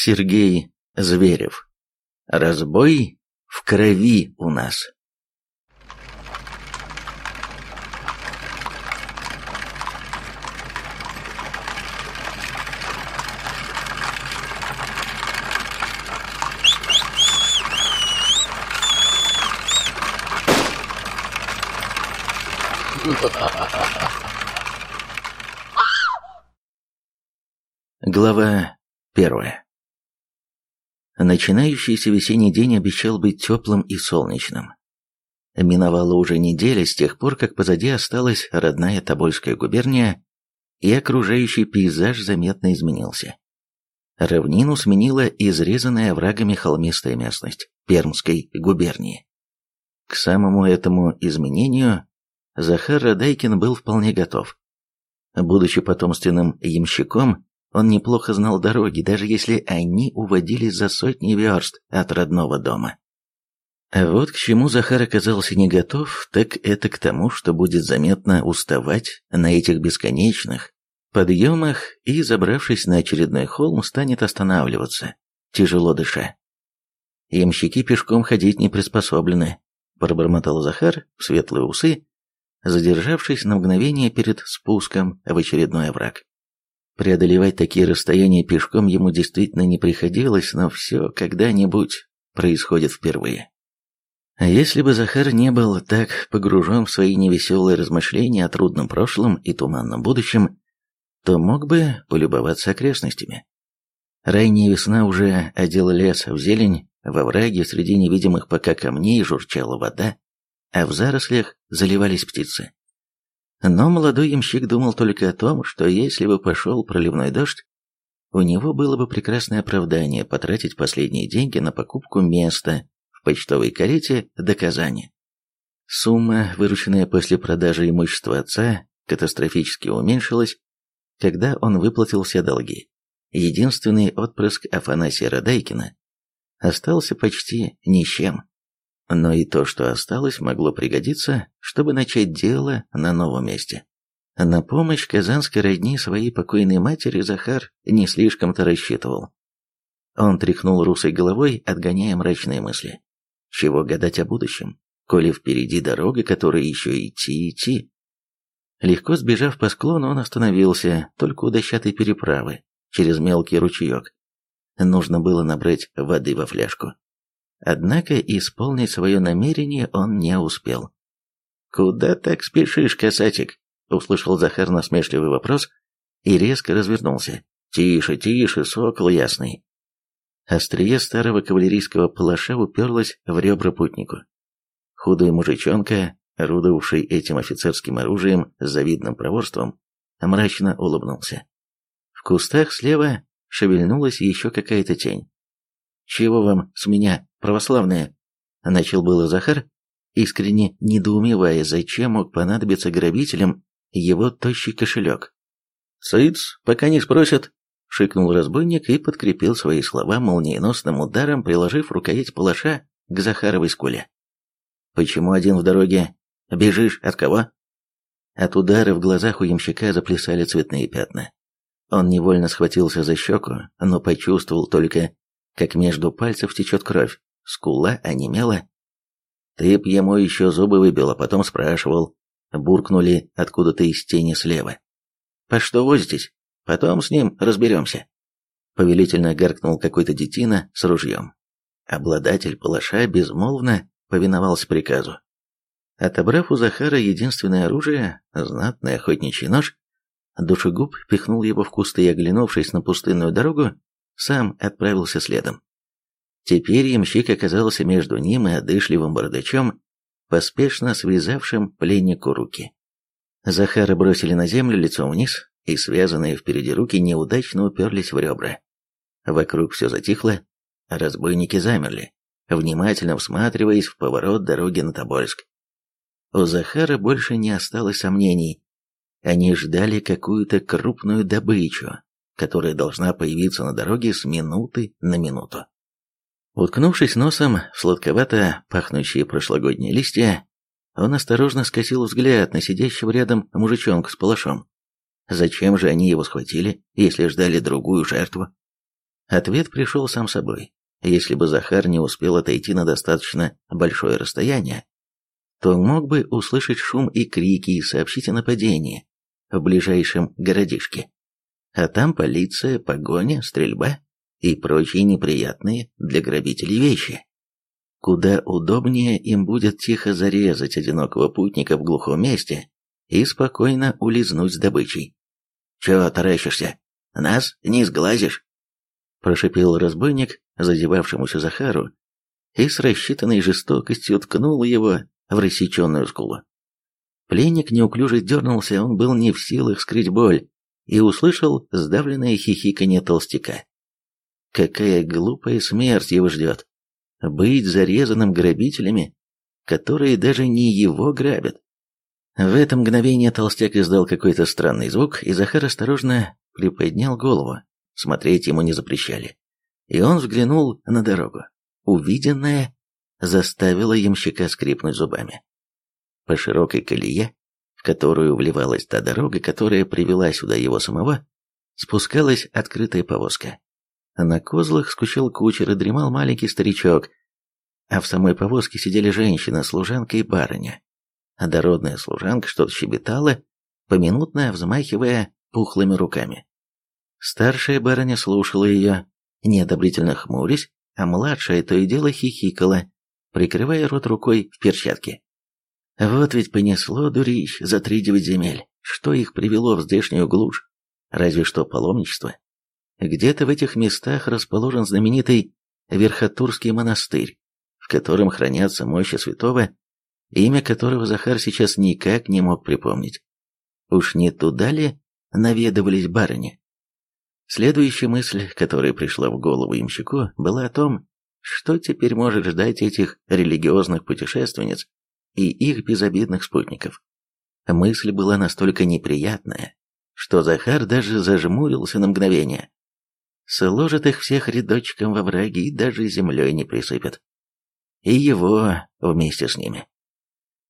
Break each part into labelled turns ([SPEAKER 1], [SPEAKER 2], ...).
[SPEAKER 1] Сергей Зверев. Разбой в крови у нас. Глава первая Начинающийся весенний день обещал быть теплым и солнечным. Миновала уже неделя с тех пор, как позади осталась родная Тобольская губерния, и окружающий пейзаж заметно изменился. Равнину сменила изрезанная врагами холмистая местность Пермской губернии. К самому этому изменению Захар Радайкин был вполне готов. Будучи потомственным ямщиком, он неплохо знал дороги, даже если они уводили за сотни верст от родного дома. А вот к чему Захар оказался не готов, так это к тому, что будет заметно уставать на этих бесконечных подъемах и, забравшись на очередной холм, станет останавливаться, тяжело дыша. «Ямщики пешком ходить не приспособлены», — пробормотал Захар в светлые усы, задержавшись на мгновение перед спуском в очередной овраг. Преодолевать такие расстояния пешком ему действительно не приходилось, но все когда-нибудь происходит впервые. А если бы Захар не был так погружен в свои невеселые размышления о трудном прошлом и туманном будущем, то мог бы полюбоваться окрестностями. Ранняя весна уже одела лес в зелень, во враге среди невидимых пока камней журчала вода, а в зарослях заливались птицы. Но молодой ямщик думал только о том, что если бы пошел проливной дождь, у него было бы прекрасное оправдание потратить последние деньги на покупку места в почтовой карете до Казани. Сумма, вырученная после продажи имущества отца, катастрофически уменьшилась, когда он выплатил все долги. Единственный отпрыск Афанасия Радайкина остался почти ни с чем. Но и то, что осталось, могло пригодиться, чтобы начать дело на новом месте. На помощь казанской родни своей покойной матери Захар не слишком-то рассчитывал. Он тряхнул русой головой, отгоняя мрачные мысли. Чего гадать о будущем, коли впереди дорога, которой еще идти идти. Легко сбежав по склону, он остановился, только у дощатой переправы, через мелкий ручеек. Нужно было набрать воды во фляжку. Однако исполнить свое намерение он не успел. «Куда так спешишь, касатик?» — услышал Захар насмешливый вопрос и резко развернулся. «Тише, тише, сокол ясный!» Острие старого кавалерийского палаша уперлось в ребра путнику. Худой мужичонка, орудовавший этим офицерским оружием с завидным проворством, мрачно улыбнулся. В кустах слева шевельнулась еще какая-то тень. «Чего вам с меня, православные?» Начал было Захар, искренне недоумевая, зачем мог понадобиться грабителям его тощий кошелек. «Сыц, пока не спросят», — шикнул разбойник и подкрепил свои слова молниеносным ударом, приложив рукоять палаша к Захаровой скуле. «Почему один в дороге? Бежишь от кого?» От удара в глазах у ямщика заплясали цветные пятна. Он невольно схватился за щеку, но почувствовал только, как между пальцев течет кровь, скула онемела. Ты б ему еще зубы выбил, а потом спрашивал. Буркнули откуда-то из тени слева. «По что возитесь? Потом с ним разберемся». Повелительно гаркнул какой-то детина с ружьем. Обладатель палаша безмолвно повиновался приказу. Отобрав у Захара единственное оружие, знатный охотничий нож, душегуб пихнул его в кусты и, оглянувшись на пустынную дорогу, сам отправился следом. Теперь ямщик оказался между ним и одышливым бардачом, поспешно связавшим пленнику руки. Захара бросили на землю лицом вниз, и связанные впереди руки неудачно уперлись в ребра. Вокруг все затихло, разбойники замерли, внимательно всматриваясь в поворот дороги на Тобольск. У Захара больше не осталось сомнений. Они ждали какую-то крупную добычу, которая должна появиться на дороге с минуты на минуту. Уткнувшись носом в сладковато пахнущие прошлогодние листья, он осторожно скосил взгляд на сидящего рядом мужичонка с палашом. Зачем же они его схватили, если ждали другую жертву? Ответ пришел сам собой. Если бы Захар не успел отойти на достаточно большое расстояние, то мог бы услышать шум и крики и сообщить о нападении в ближайшем городишке. А там полиция, погоня, стрельба и прочие неприятные для грабителей вещи. Куда удобнее им будет тихо зарезать одинокого путника в глухом месте и спокойно улизнуть с добычей. «Чего таращишься? Нас не сглазишь!» Прошипел разбойник, задевавшемуся Захару, и с рассчитанной жестокостью ткнул его в рассеченную скулу. Пленник неуклюже дернулся, он был не в силах скрыть боль, и услышал сдавленное хихиканье толстяка. Какая глупая смерть его ждет! Быть зарезанным грабителями, которые даже не его грабят. В это мгновение толстяк издал какой-то странный звук, и Захар осторожно приподнял голову. Смотреть ему не запрещали. И он взглянул на дорогу. Увиденное заставило ямщика скрипнуть зубами. По широкой колее, в которую вливалась та дорога, которая привела сюда его самого, спускалась открытая повозка. На козлах скучал кучер и дремал маленький старичок, а в самой повозке сидели женщина, служанка и барыня а дородная служанка что-то щебетала, поминутно взмахивая пухлыми руками. Старшая барыня слушала ее, неодобрительно хмурясь, а младшая то и дело хихикала, прикрывая рот рукой в перчатке. Вот ведь понесло дурищ за три земель. Что их привело в здешнюю глушь? Разве что паломничество. Где-то в этих местах расположен знаменитый Верхотурский монастырь, в котором хранятся мощи святого имя которого Захар сейчас никак не мог припомнить. Уж не туда ли наведывались барыни? Следующая мысль, которая пришла в голову имщику, была о том, что теперь может ждать этих религиозных путешественниц и их безобидных спутников. Мысль была настолько неприятная, что Захар даже зажмурился на мгновение. Сложит их всех рядочком во враги и даже землей не присыпет. И его вместе с ними.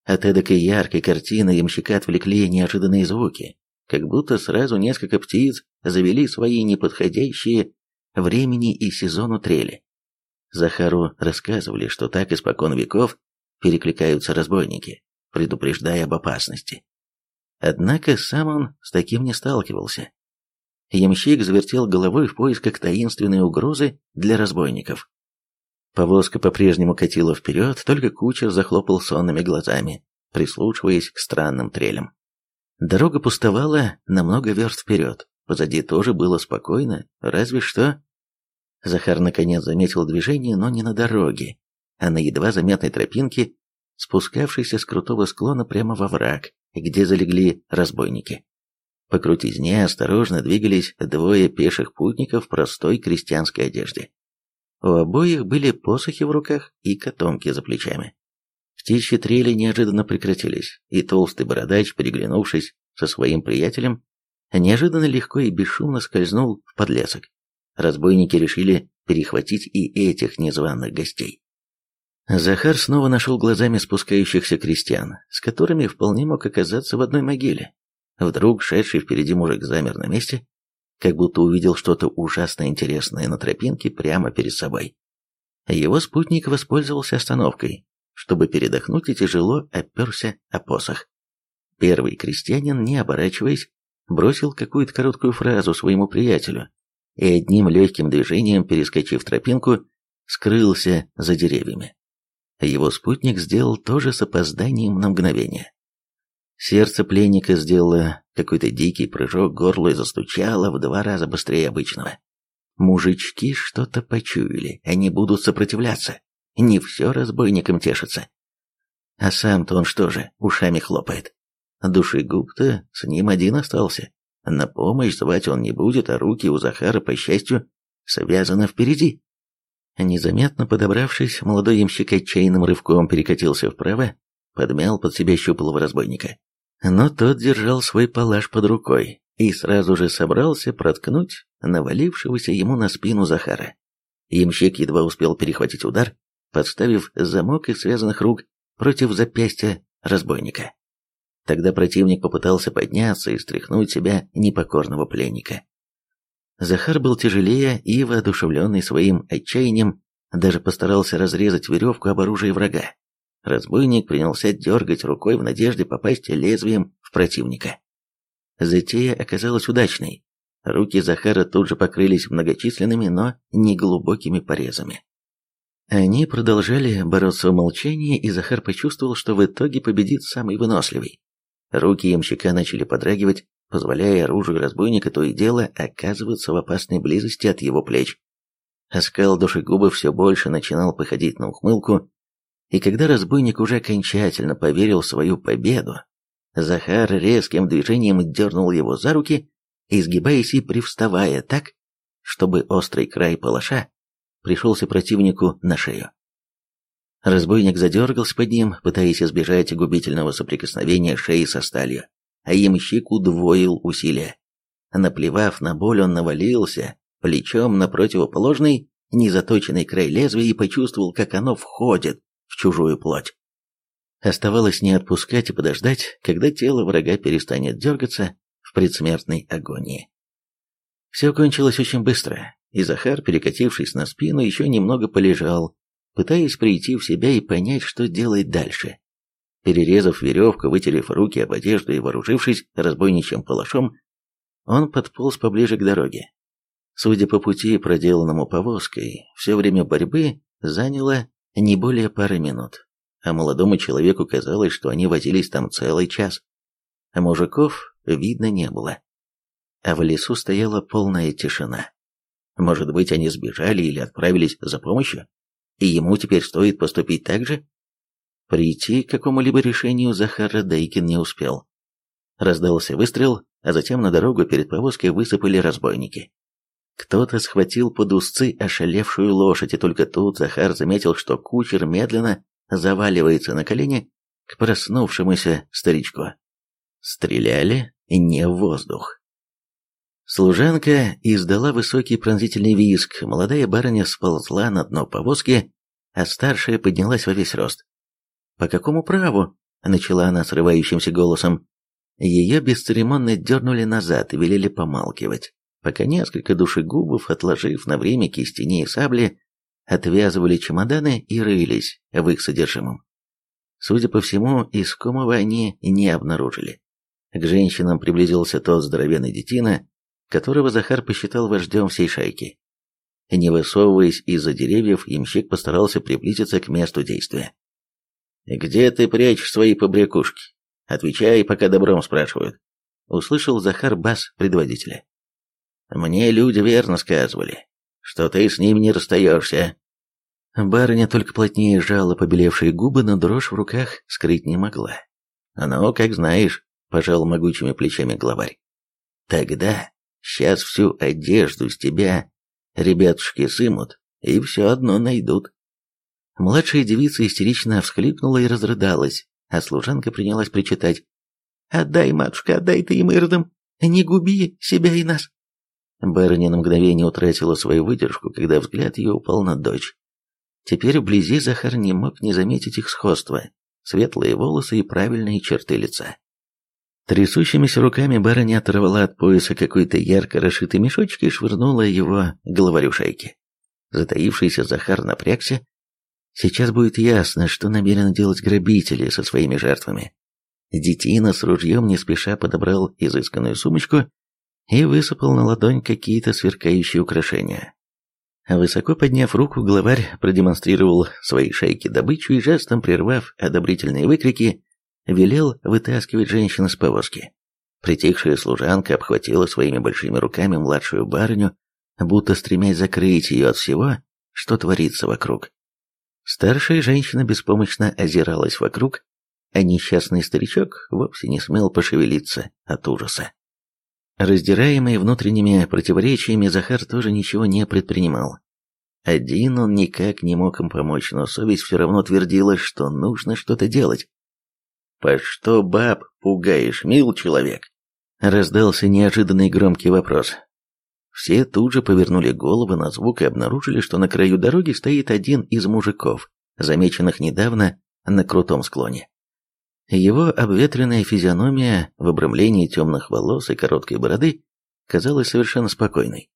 [SPEAKER 1] От эдакой яркой картины ямщика отвлекли неожиданные звуки, как будто сразу несколько птиц завели свои неподходящие времени и сезону трели. Захару рассказывали, что так испокон веков перекликаются разбойники, предупреждая об опасности. Однако сам он с таким не сталкивался. Ямщик завертел головой в поисках таинственной угрозы для разбойников. Повозка по-прежнему катила вперед, только кучер захлопал сонными глазами, прислушиваясь к странным трелям. Дорога пустовала на много верст вперед, позади тоже было спокойно, разве что... Захар наконец заметил движение, но не на дороге, а на едва заметной тропинке, спускавшейся с крутого склона прямо во враг, где залегли разбойники. По крутизне осторожно двигались двое пеших путников в простой крестьянской одежде. У обоих были посохи в руках и котомки за плечами. Птичьи трели неожиданно прекратились, и толстый бородач, переглянувшись со своим приятелем, неожиданно легко и бесшумно скользнул в подлесок. Разбойники решили перехватить и этих незваных гостей. Захар снова нашел глазами спускающихся крестьян, с которыми вполне мог оказаться в одной могиле. Вдруг шедший впереди мужик замер на месте, как будто увидел что-то ужасно интересное на тропинке прямо перед собой. Его спутник воспользовался остановкой, чтобы передохнуть и тяжело оперся о посох. Первый крестьянин, не оборачиваясь, бросил какую-то короткую фразу своему приятелю и одним легким движением, перескочив тропинку, скрылся за деревьями. Его спутник сделал то же с опозданием на мгновение. Сердце пленника сделало какой-то дикий прыжок, горло застучало в два раза быстрее обычного. Мужички что-то почуяли, они будут сопротивляться. Не все разбойникам тешится. А сам-то он что же, ушами хлопает. Душегуб-то с ним один остался. На помощь звать он не будет, а руки у Захара, по счастью, связаны впереди. Незаметно подобравшись, молодой ямщик отчаянным рывком перекатился вправо, подмял под себя щуплого разбойника но тот держал свой палаш под рукой и сразу же собрался проткнуть навалившегося ему на спину Захара. Ямщик едва успел перехватить удар, подставив замок из связанных рук против запястья разбойника. Тогда противник попытался подняться и стряхнуть себя непокорного пленника. Захар был тяжелее и, воодушевленный своим отчаянием, даже постарался разрезать веревку об оружии врага. Разбойник принялся дергать рукой в надежде попасть лезвием в противника. Затея оказалась удачной. Руки Захара тут же покрылись многочисленными, но неглубокими порезами. Они продолжали бороться в молчании, и Захар почувствовал, что в итоге победит самый выносливый. Руки ямщика начали подрагивать, позволяя оружию разбойника то и дело оказываться в опасной близости от его плеч. Оскал душегуба все больше начинал походить на ухмылку, и когда разбойник уже окончательно поверил в свою победу, Захар резким движением дернул его за руки, изгибаясь и привставая так, чтобы острый край палаша пришелся противнику на шею. Разбойник задергался под ним, пытаясь избежать губительного соприкосновения шеи со сталью, а ямщик удвоил усилия. Наплевав на боль, он навалился плечом на противоположный, незаточенный край лезвия и почувствовал, как оно входит чужую плоть. Оставалось не отпускать и подождать, когда тело врага перестанет дергаться в предсмертной агонии. Все кончилось очень быстро, и Захар, перекатившись на спину, еще немного полежал, пытаясь прийти в себя и понять, что делать дальше. Перерезав веревку, вытерев руки об одежду и вооружившись разбойничьим палашом, он подполз поближе к дороге. Судя по пути, проделанному повозкой, все время борьбы заняло не более пары минут а молодому человеку казалось, что они возились там целый час. А мужиков видно не было. А в лесу стояла полная тишина. Может быть, они сбежали или отправились за помощью? И ему теперь стоит поступить так же? Прийти к какому-либо решению Захара Дейкин не успел. Раздался выстрел, а затем на дорогу перед повозкой высыпали разбойники. Кто-то схватил под узцы ошалевшую лошадь, и только тут Захар заметил, что кучер медленно заваливается на колени к проснувшемуся старичку. Стреляли не в воздух. Служанка издала высокий пронзительный визг, молодая барыня сползла на дно повозки, а старшая поднялась во весь рост. «По какому праву?» — начала она срывающимся голосом. Ее бесцеремонно дернули назад и велели помалкивать, пока несколько душегубов, отложив на время кистени и сабли, отвязывали чемоданы и рылись в их содержимом. Судя по всему, искомого они не обнаружили. К женщинам приблизился тот здоровенный детина, которого Захар посчитал вождем всей шайки. Не высовываясь из-за деревьев, ямщик постарался приблизиться к месту действия. «Где ты прячешь свои побрякушки? Отвечай, пока добром спрашивают», — услышал Захар бас предводителя. «Мне люди верно сказывали, что ты с ним не расстаешься. Барыня только плотнее сжала побелевшие губы, но дрожь в руках скрыть не могла. «Ну, как знаешь», — пожал могучими плечами главарь. «Тогда сейчас всю одежду с тебя ребятушки сымут и все одно найдут». Младшая девица истерично всхлипнула и разрыдалась, а служанка принялась причитать. «Отдай, матушка, отдай ты им иродам, не губи себя и нас». Барыня на мгновение утратила свою выдержку, когда взгляд ее упал на дочь. Теперь вблизи Захар не мог не заметить их сходства, светлые волосы и правильные черты лица. Трясущимися руками барыня оторвала от пояса какой-то ярко расшитый мешочек и швырнула его главарю шайки. Затаившийся Захар напрягся. Сейчас будет ясно, что намерены делать грабители со своими жертвами. Детина с ружьем не спеша подобрал изысканную сумочку и высыпал на ладонь какие-то сверкающие украшения. Высоко подняв руку, главарь продемонстрировал своей шейке добычу и жестом, прервав одобрительные выкрики, велел вытаскивать женщину с повозки. Притихшая служанка обхватила своими большими руками младшую барыню, будто стремясь закрыть ее от всего, что творится вокруг. Старшая женщина беспомощно озиралась вокруг, а несчастный старичок вовсе не смел пошевелиться от ужаса. Раздираемый внутренними противоречиями, Захар тоже ничего не предпринимал. Один он никак не мог им помочь, но совесть все равно твердила, что нужно что-то делать. «По что баб пугаешь, мил человек?» Раздался неожиданный громкий вопрос. Все тут же повернули головы на звук и обнаружили, что на краю дороги стоит один из мужиков, замеченных недавно на крутом склоне. Его обветренная физиономия в обрамлении темных волос и короткой бороды казалась совершенно спокойной.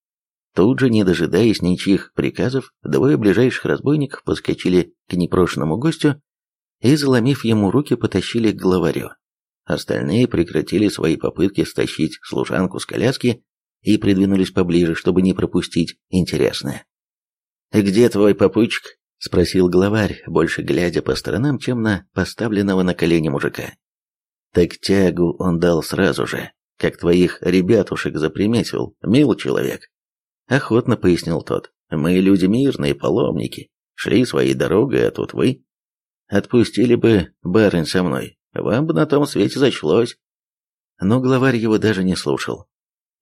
[SPEAKER 1] Тут же, не дожидаясь ничьих приказов, двое ближайших разбойников подскочили к непрошенному гостю и, заломив ему руки, потащили к главарю. Остальные прекратили свои попытки стащить служанку с коляски и придвинулись поближе, чтобы не пропустить интересное. «Где твой попутчик?» — спросил главарь, больше глядя по сторонам, чем на поставленного на колени мужика. «Так тягу он дал сразу же, как твоих ребятушек заприметил, мил человек». Охотно пояснил тот. «Мы люди мирные, паломники, шли своей дорогой, а тут вы...» «Отпустили бы барынь со мной, вам бы на том свете зачлось». Но главарь его даже не слушал.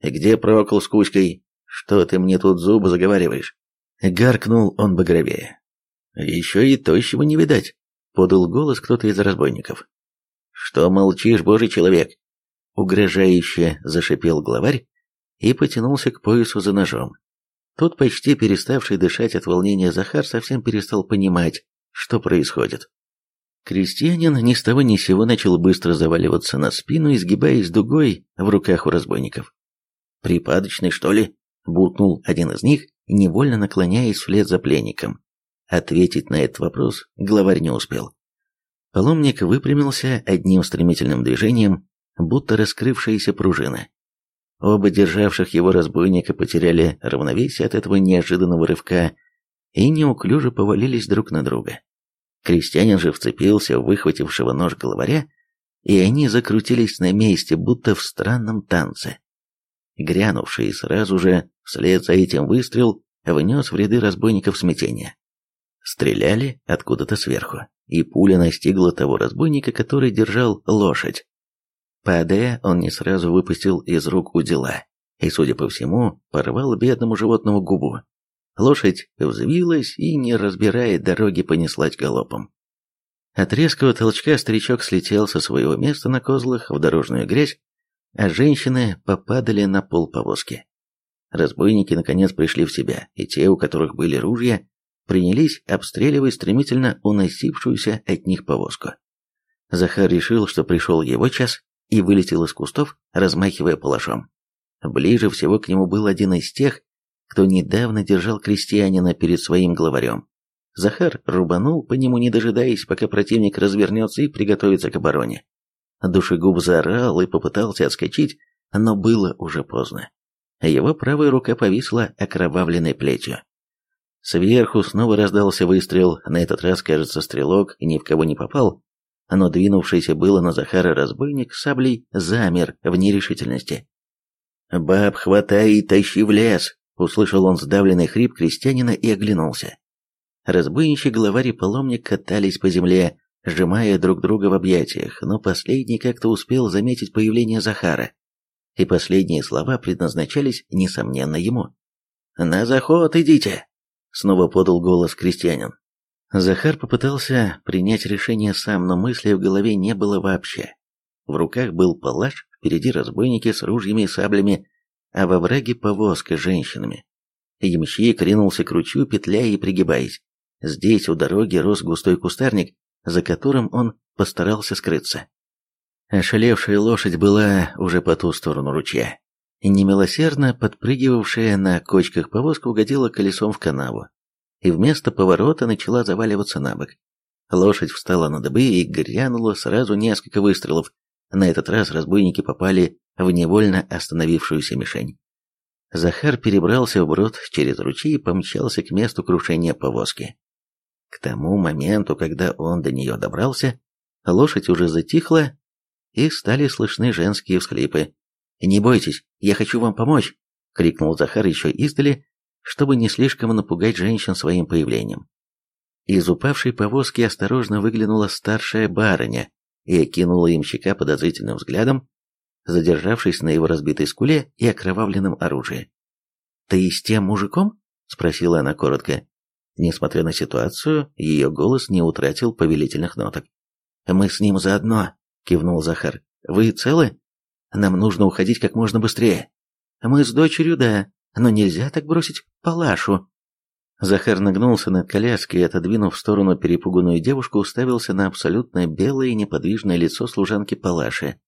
[SPEAKER 1] «Где Прокол с Кузькой? Что ты мне тут зубы заговариваешь?» Гаркнул он багровее. «Еще и тощего не видать», — подал голос кто-то из разбойников. «Что молчишь, божий человек?» Угрожающе зашипел главарь и потянулся к поясу за ножом. Тот, почти переставший дышать от волнения Захар, совсем перестал понимать, что происходит. Крестьянин ни с того ни сего начал быстро заваливаться на спину, изгибаясь дугой в руках у разбойников. «Припадочный, что ли?» — буркнул один из них, невольно наклоняясь вслед за пленником. Ответить на этот вопрос главарь не успел. Паломник выпрямился одним стремительным движением, будто раскрывшаяся пружина. Оба державших его разбойника потеряли равновесие от этого неожиданного рывка и неуклюже повалились друг на друга. Крестьянин же вцепился в выхватившего нож главаря, и они закрутились на месте, будто в странном танце. Грянувший сразу же, вслед за этим выстрел, внес в ряды разбойников смятение. Стреляли откуда-то сверху, и пуля настигла того разбойника, который держал лошадь. Падая, он не сразу выпустил из рук удила, и, судя по всему, порвал бедному животному губу. Лошадь взвилась и, не разбирая дороги, понеслась галопом. От резкого толчка старичок слетел со своего места на козлах в дорожную грязь, а женщины попадали на пол повозки. Разбойники наконец пришли в себя, и те, у которых были ружья, принялись обстреливать стремительно уносившуюся от них повозку. Захар решил, что пришел его час, и вылетел из кустов, размахивая палашом. Ближе всего к нему был один из тех, кто недавно держал крестьянина перед своим главарем. Захар рубанул по нему, не дожидаясь, пока противник развернется и приготовится к обороне. Душегуб заорал и попытался отскочить, но было уже поздно. Его правая рука повисла окровавленной плетью. Сверху снова раздался выстрел, на этот раз, кажется, стрелок ни в кого не попал, но двинувшийся было на Захара разбойник саблей замер в нерешительности. «Баб, хватай и тащи в лес!» — услышал он сдавленный хрип крестьянина и оглянулся. Разбойничий главарь и паломник катались по земле, сжимая друг друга в объятиях, но последний как-то успел заметить появление Захара, и последние слова предназначались, несомненно, ему. «На заход идите!» — снова подал голос крестьянин. Захар попытался принять решение сам, но мысли в голове не было вообще. В руках был палаш, впереди разбойники с ружьями и саблями, а во враге повозка с женщинами. Ямщик ринулся к ручью, петляя и пригибаясь. Здесь у дороги рос густой кустарник, за которым он постарался скрыться. Ошалевшая лошадь была уже по ту сторону ручья. Немилосердно подпрыгивавшая на кочках повозка угодила колесом в канаву, и вместо поворота начала заваливаться на бок. Лошадь встала на дыбы и грянула сразу несколько выстрелов. На этот раз разбойники попали в невольно остановившуюся мишень. Захар перебрался вброд через ручей и помчался к месту крушения повозки. К тому моменту, когда он до нее добрался, лошадь уже затихла, и стали слышны женские всхлипы. «Не бойтесь, я хочу вам помочь!» — крикнул Захар еще издали, чтобы не слишком напугать женщин своим появлением. Из упавшей повозки осторожно выглянула старшая барыня и окинула имщика подозрительным взглядом, задержавшись на его разбитой скуле и окровавленном оружии. «Ты с тем мужиком?» — спросила она коротко. Несмотря на ситуацию, ее голос не утратил повелительных ноток. «Мы с ним заодно», — кивнул Захар. «Вы целы? Нам нужно уходить как можно быстрее». «Мы с дочерью, да, но нельзя так бросить Палашу. Захар нагнулся над коляской и, отодвинув в сторону перепуганную девушку, уставился на абсолютно белое и неподвижное лицо служанки Палаши.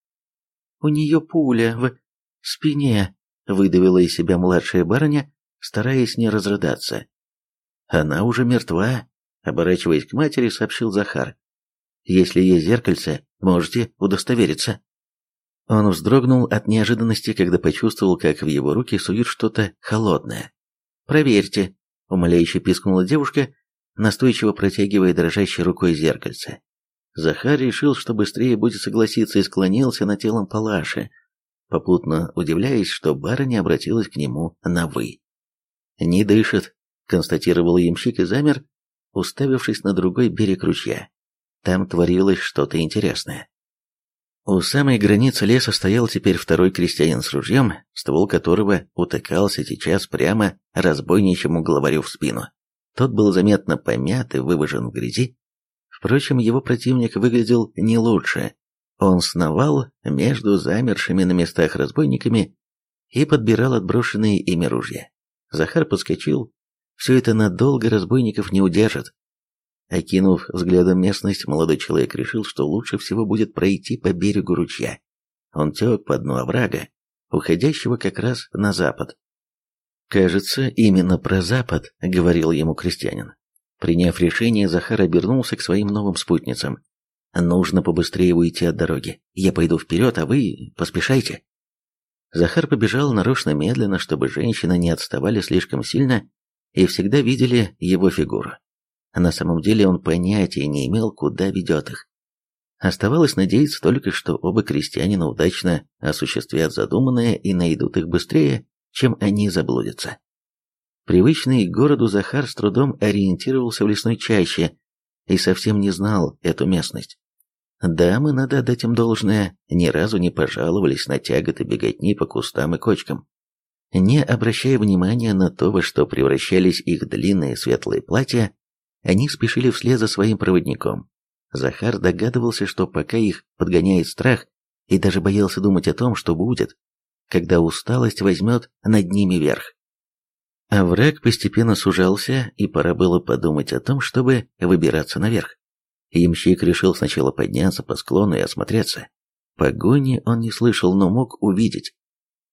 [SPEAKER 1] «У нее пуля в спине», — выдавила из себя младшая барыня, стараясь не разрыдаться. «Она уже мертва», — оборачиваясь к матери, сообщил Захар. «Если есть зеркальце, можете удостовериться». Он вздрогнул от неожиданности, когда почувствовал, как в его руки суют что-то холодное. «Проверьте», — умоляюще пискнула девушка, настойчиво протягивая дрожащей рукой зеркальце. Захар решил, что быстрее будет согласиться, и склонился над телом Палаши, попутно удивляясь, что барыня обратилась к нему на «вы». «Не дышит», — констатировал ямщик и замер, уставившись на другой берег ручья. Там творилось что-то интересное. У самой границы леса стоял теперь второй крестьянин с ружьем, ствол которого утыкался сейчас прямо разбойничьему главарю в спину. Тот был заметно помят и выважен в грязи. Впрочем, его противник выглядел не лучше. Он сновал между замершими на местах разбойниками и подбирал отброшенные ими ружья. Захар подскочил. Все это надолго разбойников не удержит. Окинув взглядом местность, молодой человек решил, что лучше всего будет пройти по берегу ручья. Он тек по дну оврага, уходящего как раз на запад. «Кажется, именно про запад», — говорил ему крестьянин. Приняв решение, Захар обернулся к своим новым спутницам. «Нужно побыстрее уйти от дороги. Я пойду вперед, а вы поспешайте». Захар побежал нарочно медленно, чтобы женщины не отставали слишком сильно и всегда видели его фигуру. На самом деле он понятия не имел, куда ведет их. Оставалось надеяться только, что оба крестьянина удачно осуществят задуманное и найдут их быстрее, чем они заблудятся. Привычный к городу Захар с трудом ориентировался в лесной чаще и совсем не знал эту местность. Дамы, надо отдать им должное, ни разу не пожаловались на тяготы беготни по кустам и кочкам. Не обращая внимания на то, во что превращались их длинные светлые платья, они спешили вслед за своим проводником. Захар догадывался, что пока их подгоняет страх, и даже боялся думать о том, что будет, когда усталость возьмет над ними верх. А враг постепенно сужался, и пора было подумать о том, чтобы выбираться наверх. Ямщик решил сначала подняться по склону и осмотреться. Погони он не слышал, но мог увидеть.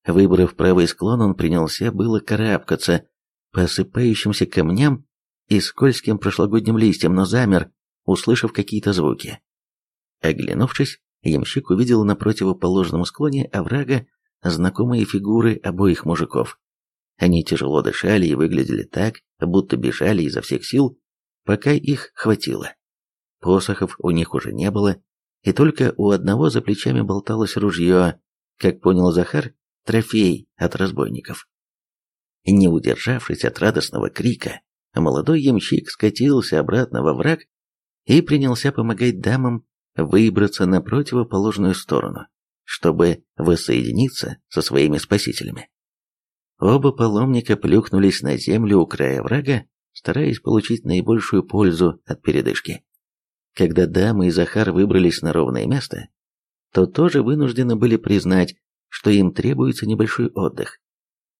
[SPEAKER 1] Выбрав правый склон, он принялся было карабкаться по осыпающимся камням и скользким прошлогодним листьям, но замер, услышав какие-то звуки. Оглянувшись, ямщик увидел на противоположном склоне оврага знакомые фигуры обоих мужиков. Они тяжело дышали и выглядели так, будто бежали изо всех сил, пока их хватило. Посохов у них уже не было, и только у одного за плечами болталось ружье, как понял Захар, трофей от разбойников. Не удержавшись от радостного крика, молодой ямщик скатился обратно во враг и принялся помогать дамам выбраться на противоположную сторону, чтобы воссоединиться со своими спасителями. Оба паломника плюхнулись на землю у края врага, стараясь получить наибольшую пользу от передышки. Когда дамы и Захар выбрались на ровное место, то тоже вынуждены были признать, что им требуется небольшой отдых.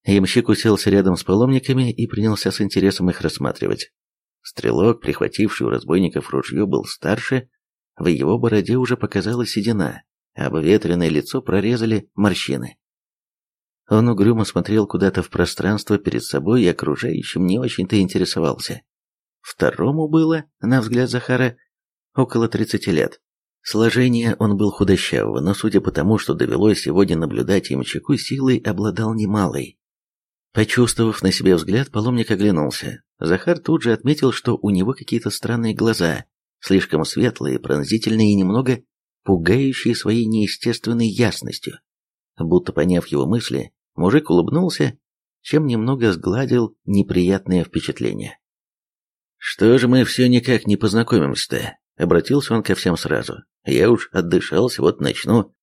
[SPEAKER 1] Ямщик уселся рядом с паломниками и принялся с интересом их рассматривать. Стрелок, прихвативший у разбойников ружье, был старше, в его бороде уже показалась седина, а обветренное лицо прорезали морщины. Он угрюмо смотрел куда-то в пространство перед собой и окружающим не очень-то интересовался. Второму было, на взгляд Захара, около 30 лет. Сложение он был худощавого, но судя по тому, что довелось сегодня наблюдать ямчаку, силой обладал немалой. Почувствовав на себе взгляд, паломник оглянулся. Захар тут же отметил, что у него какие-то странные глаза, слишком светлые, пронзительные и немного пугающие своей неестественной ясностью. Будто поняв его мысли, мужик улыбнулся, чем немного сгладил неприятное впечатление. «Что же мы все никак не познакомимся-то?» Обратился он ко всем сразу. «Я уж отдышался, вот начну.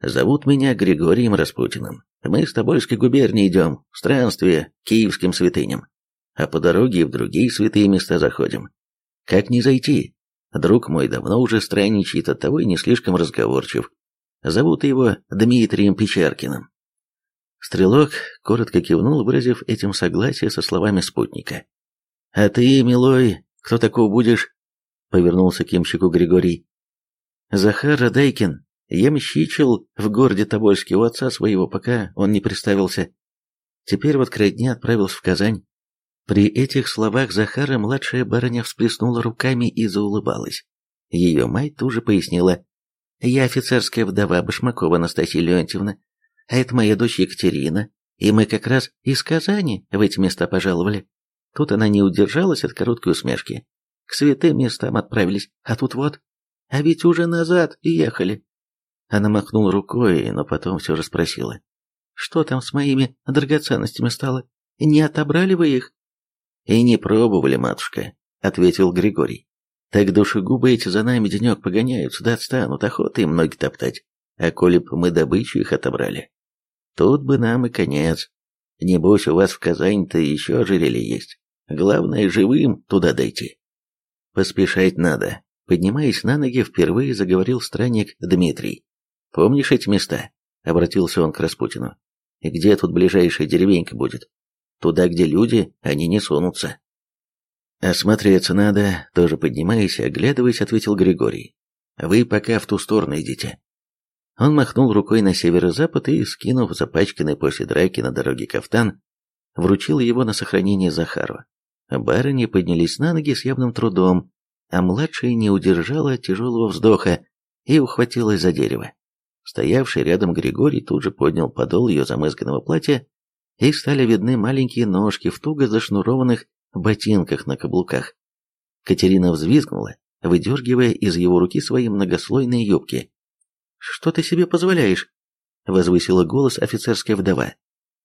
[SPEAKER 1] Зовут меня Григорием Распутиным. Мы с Тобольской губернии идем, в странствие киевским святыням. А по дороге в другие святые места заходим. Как не зайти? Друг мой давно уже странничает, оттого и не слишком разговорчив. Зовут его Дмитрием Печеркиным. Стрелок коротко кивнул, выразив этим согласие со словами спутника. «А ты, милой, кто такой будешь?» — повернулся к ямщику Григорий. «Захар Радайкин, ямщичил в городе Тобольске у отца своего, пока он не представился. Теперь вот к родне отправился в Казань. При этих словах Захара младшая барыня всплеснула руками и заулыбалась. Ее мать тут же пояснила. «Я офицерская вдова Башмакова Анастасия Леонтьевна, а это моя дочь Екатерина, и мы как раз из Казани в эти места пожаловали». Тут она не удержалась от короткой усмешки. К святым местам отправились, а тут вот... А ведь уже назад ехали. Она махнула рукой, но потом все же спросила. Что там с моими драгоценностями стало? Не отобрали вы их? И не пробовали, матушка, ответил Григорий. Так душегубы эти за нами денек погоняются, да отстанут, охота им ноги топтать. А коли б мы добычу их отобрали, тут бы нам и конец. Небось, у вас в Казань-то еще ожерелье есть. Главное, живым туда дойти. Поспешать надо. Поднимаясь на ноги, впервые заговорил странник Дмитрий. «Помнишь эти места?» — обратился он к Распутину. «Где тут ближайшая деревенька будет? Туда, где люди, они не сунутся». «Осмотреться надо», — тоже поднимаясь оглядываясь, ответил Григорий. «Вы пока в ту сторону идите». Он махнул рукой на северо-запад и, скинув запачканный после драки на дороге кафтан, вручил его на сохранение Захару. Барыни поднялись на ноги с явным трудом, а младшая не удержала тяжелого вздоха и ухватилась за дерево. Стоявший рядом Григорий тут же поднял подол ее замызганного платья, и стали видны маленькие ножки в туго зашнурованных ботинках на каблуках. Катерина взвизгнула, выдергивая из его руки свои многослойные юбки. «Что ты себе позволяешь?» — возвысила голос офицерская вдова.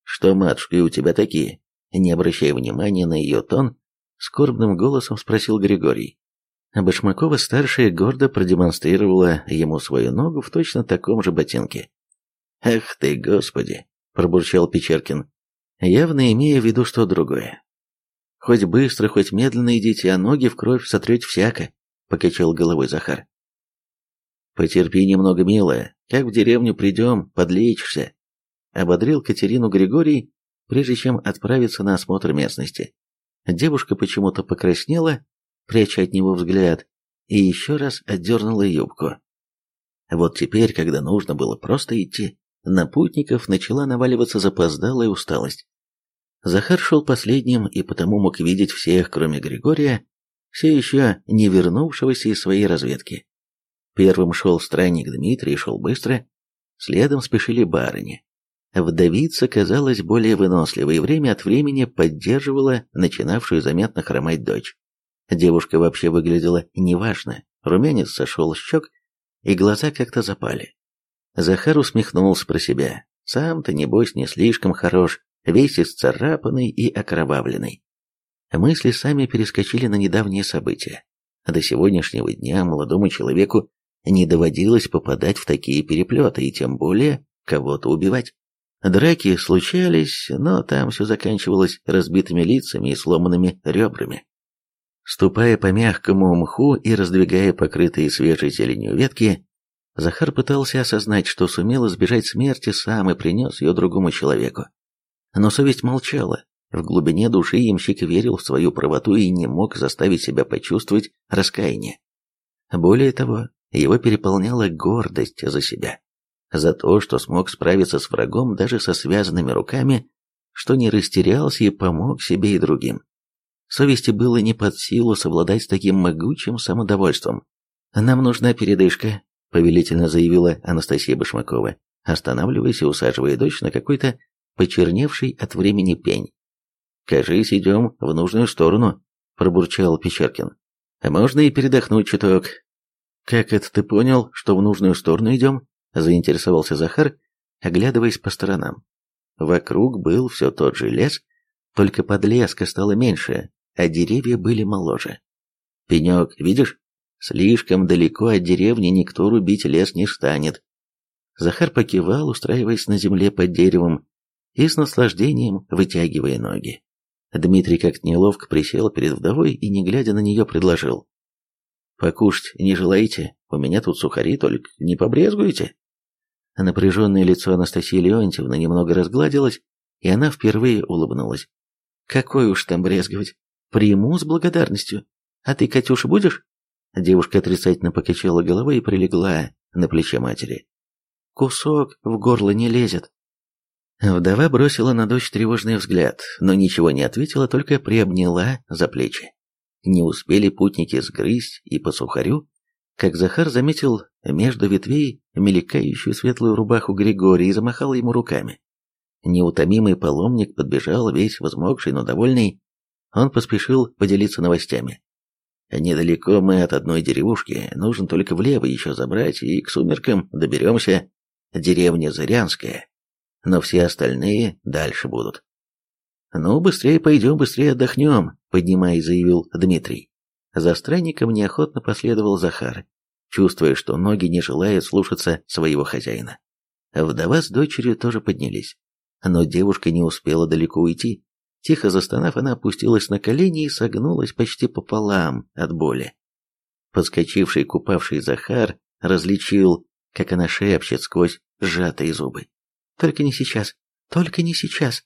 [SPEAKER 1] «Что, матушка, и у тебя такие?» Не обращая внимания на ее тон, скорбным голосом спросил Григорий. Башмакова-старшая гордо продемонстрировала ему свою ногу в точно таком же ботинке. «Ах ты, Господи!» – пробурчал Печеркин, явно имея в виду что другое. «Хоть быстро, хоть медленно идите, а ноги в кровь сотрете всяко», – покачал головой Захар. «Потерпи немного, милая, как в деревню придем, подлечишься», – ободрил Катерину Григорий, прежде чем отправиться на осмотр местности. Девушка почему-то покраснела, пряча от него взгляд, и еще раз отдернула юбку. Вот теперь, когда нужно было просто идти, на путников начала наваливаться запоздалая усталость. Захар шел последним и потому мог видеть всех, кроме Григория, все еще не вернувшегося из своей разведки. Первым шел странник Дмитрий, шел быстро, следом спешили барыни. Вдовица казалась более выносливой и время от времени поддерживала начинавшую заметно хромать дочь. Девушка вообще выглядела неважно, румянец сошел с щек, и глаза как-то запали. Захар усмехнулся про себя. Сам-то, небось, не слишком хорош, весь исцарапанный и окровавленный. Мысли сами перескочили на недавние события. До сегодняшнего дня молодому человеку не доводилось попадать в такие переплеты, и тем более кого-то убивать. Драки случались, но там все заканчивалось разбитыми лицами и сломанными ребрами. Ступая по мягкому мху и раздвигая покрытые свежей зеленью ветки, Захар пытался осознать, что сумел избежать смерти сам и принес ее другому человеку. Но совесть молчала. В глубине души ямщик верил в свою правоту и не мог заставить себя почувствовать раскаяние. Более того, его переполняла гордость за себя. За то, что смог справиться с врагом даже со связанными руками, что не растерялся и помог себе и другим. Совести было не под силу совладать с таким могучим самодовольством. «Нам нужна передышка», — повелительно заявила Анастасия Башмакова, останавливаясь и усаживая дочь на какой-то почерневший от времени пень. «Кажись, идем в нужную сторону», — пробурчал Печеркин. «А можно и передохнуть чуток». «Как это ты понял, что в нужную сторону идем?» — заинтересовался Захар, оглядываясь по сторонам. Вокруг был все тот же лес, только подлеска стало меньше, а деревья были моложе. Пенек, видишь? Слишком далеко от деревни никто рубить лес не станет. Захар покивал, устраиваясь на земле под деревом и с наслаждением вытягивая ноги. Дмитрий как-то неловко присел перед вдовой и, не глядя на нее, предложил. «Покушать не желаете? У меня тут сухари, только не побрезгуете?» Напряженное лицо Анастасии Леонтьевны немного разгладилось, и она впервые улыбнулась. «Какой уж там брезговать? Приму с благодарностью. А ты, Катюша, будешь? Девушка отрицательно покачала головой и прилегла на плече матери. Кусок в горло не лезет. Вдова бросила на дочь тревожный взгляд, но ничего не ответила, только приобняла за плечи. Не успели путники сгрызть и по сухарю, как Захар заметил между ветвей мелькающую светлую рубаху Григория и замахал ему руками. Неутомимый паломник подбежал, весь возмокший, но довольный. Он поспешил поделиться новостями. «Недалеко мы от одной деревушки, нужно только влево еще забрать, и к сумеркам доберемся. Деревня Зырянская, но все остальные дальше будут». «Ну, быстрее пойдем, быстрее отдохнем», — поднимаясь, заявил Дмитрий. За странником неохотно последовал Захар, чувствуя, что ноги не желают слушаться своего хозяина. Вдова с дочерью тоже поднялись. Но девушка не успела далеко уйти. Тихо застонав, она опустилась на колени и согнулась почти пополам от боли. Подскочивший купавший Захар различил, как она шепчет сквозь сжатые зубы. «Только не сейчас, только не сейчас!»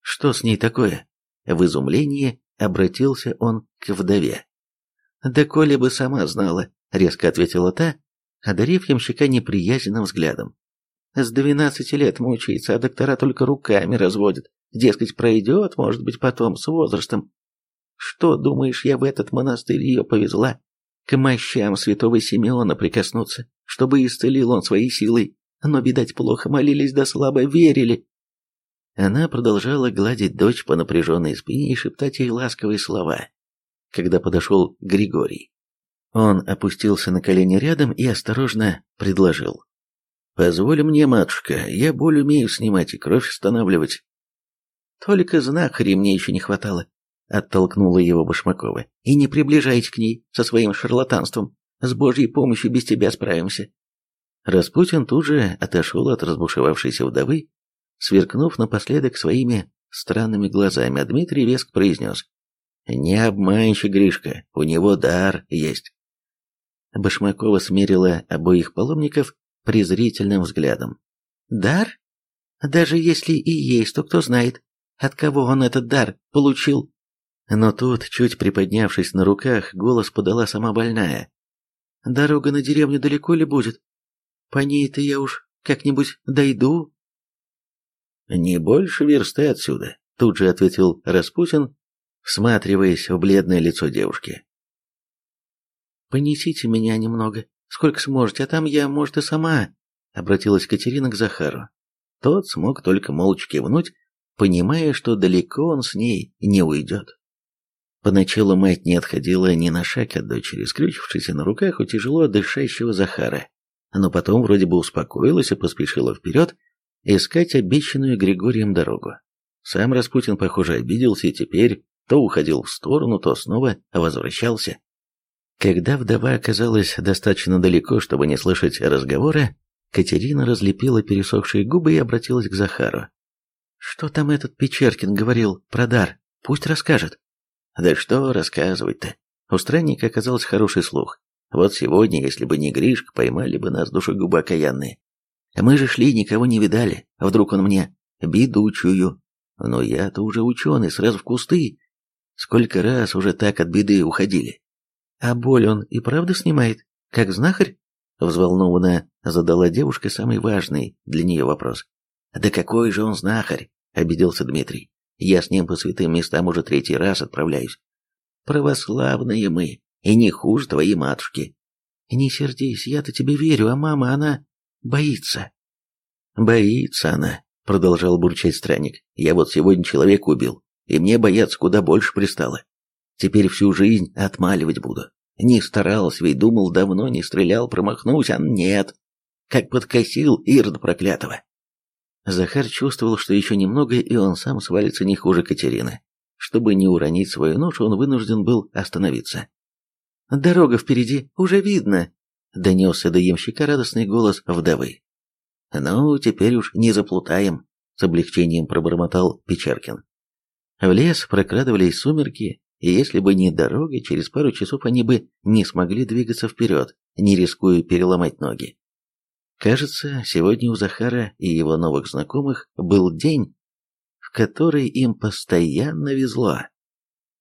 [SPEAKER 1] «Что с ней такое?» В изумлении обратился он к вдове. «Да Коля бы сама знала», — резко ответила та, одарив ямщика неприязненным взглядом. С двенадцати лет мучается, а доктора только руками разводят. Дескать, пройдет, может быть, потом, с возрастом. Что, думаешь, я в этот монастырь ее повезла? К мощам святого Симеона прикоснуться, чтобы исцелил он своей силой. Но, видать, плохо молились да слабо верили. Она продолжала гладить дочь по напряженной спине и шептать ей ласковые слова. Когда подошел Григорий, он опустился на колени рядом и осторожно предложил. «Позволь мне, матушка, я боль умею снимать и кровь останавливать». «Только знахари мне еще не хватало», — оттолкнула его Башмакова. «И не приближайтесь к ней со своим шарлатанством. С Божьей помощью без тебя справимся». Распутин тут же отошел от разбушевавшейся вдовы сверкнув напоследок своими странными глазами, а Дмитрий веск произнес. «Не обманщик, Гришка, у него дар есть». Башмакова смерила обоих паломников презрительным взглядом. «Дар? Даже если и есть, то кто знает, от кого он этот дар получил?» Но тут, чуть приподнявшись на руках, голос подала сама больная. «Дорога на деревню далеко ли будет? По ней-то я уж как-нибудь дойду, «Не больше версты отсюда», — тут же ответил Распутин, всматриваясь в бледное лицо девушки. «Понесите меня немного, сколько сможете, а там я, может, и сама», — обратилась Катерина к Захару. Тот смог только молча кивнуть, понимая, что далеко он с ней не уйдет. Поначалу мать не отходила ни на шаг от дочери, скрючившейся на руках у тяжело дышащего Захара, но потом вроде бы успокоилась и поспешила вперед, искать обещанную Григорием дорогу. Сам Распутин, похоже, обиделся и теперь то уходил в сторону, то снова возвращался. Когда вдова оказалась достаточно далеко, чтобы не слышать разговора, Катерина разлепила пересохшие губы и обратилась к Захару. «Что там этот Печеркин говорил про дар? Пусть расскажет». «Да что рассказывать-то?» У странника оказался хороший слух. Вот сегодня, если бы не Гришка, поймали бы нас душегубы окаянные. Мы же шли, никого не видали. Вдруг он мне беду чую. Но я-то уже ученый, сразу в кусты. Сколько раз уже так от беды уходили. А боль он и правда снимает, как знахарь? Взволнованно задала девушка самый важный для нее вопрос. «Да какой же он знахарь?» — обиделся Дмитрий. «Я с ним по святым местам уже третий раз отправляюсь. Православные мы, и не хуже твоей матушки. Не сердись, я-то тебе верю, а мама, она боится. Боится она, продолжал бурчать странник. Я вот сегодня человека убил, и мне бояться куда больше пристало. Теперь всю жизнь отмаливать буду. Не старался, ведь думал, давно не стрелял, промахнусь, а нет. Как подкосил Ирод проклятого. Захар чувствовал, что еще немного, и он сам свалится не хуже Катерины. Чтобы не уронить свою ношу, он вынужден был остановиться. «Дорога впереди, уже видно!» донесся до ямщика радостный голос вдовы. «Ну, теперь уж не заплутаем», — с облегчением пробормотал Печеркин. В лес прокрадывались сумерки, и если бы не дорога, через пару часов они бы не смогли двигаться вперед, не рискуя переломать ноги. Кажется, сегодня у Захара и его новых знакомых был день, в который им постоянно везло.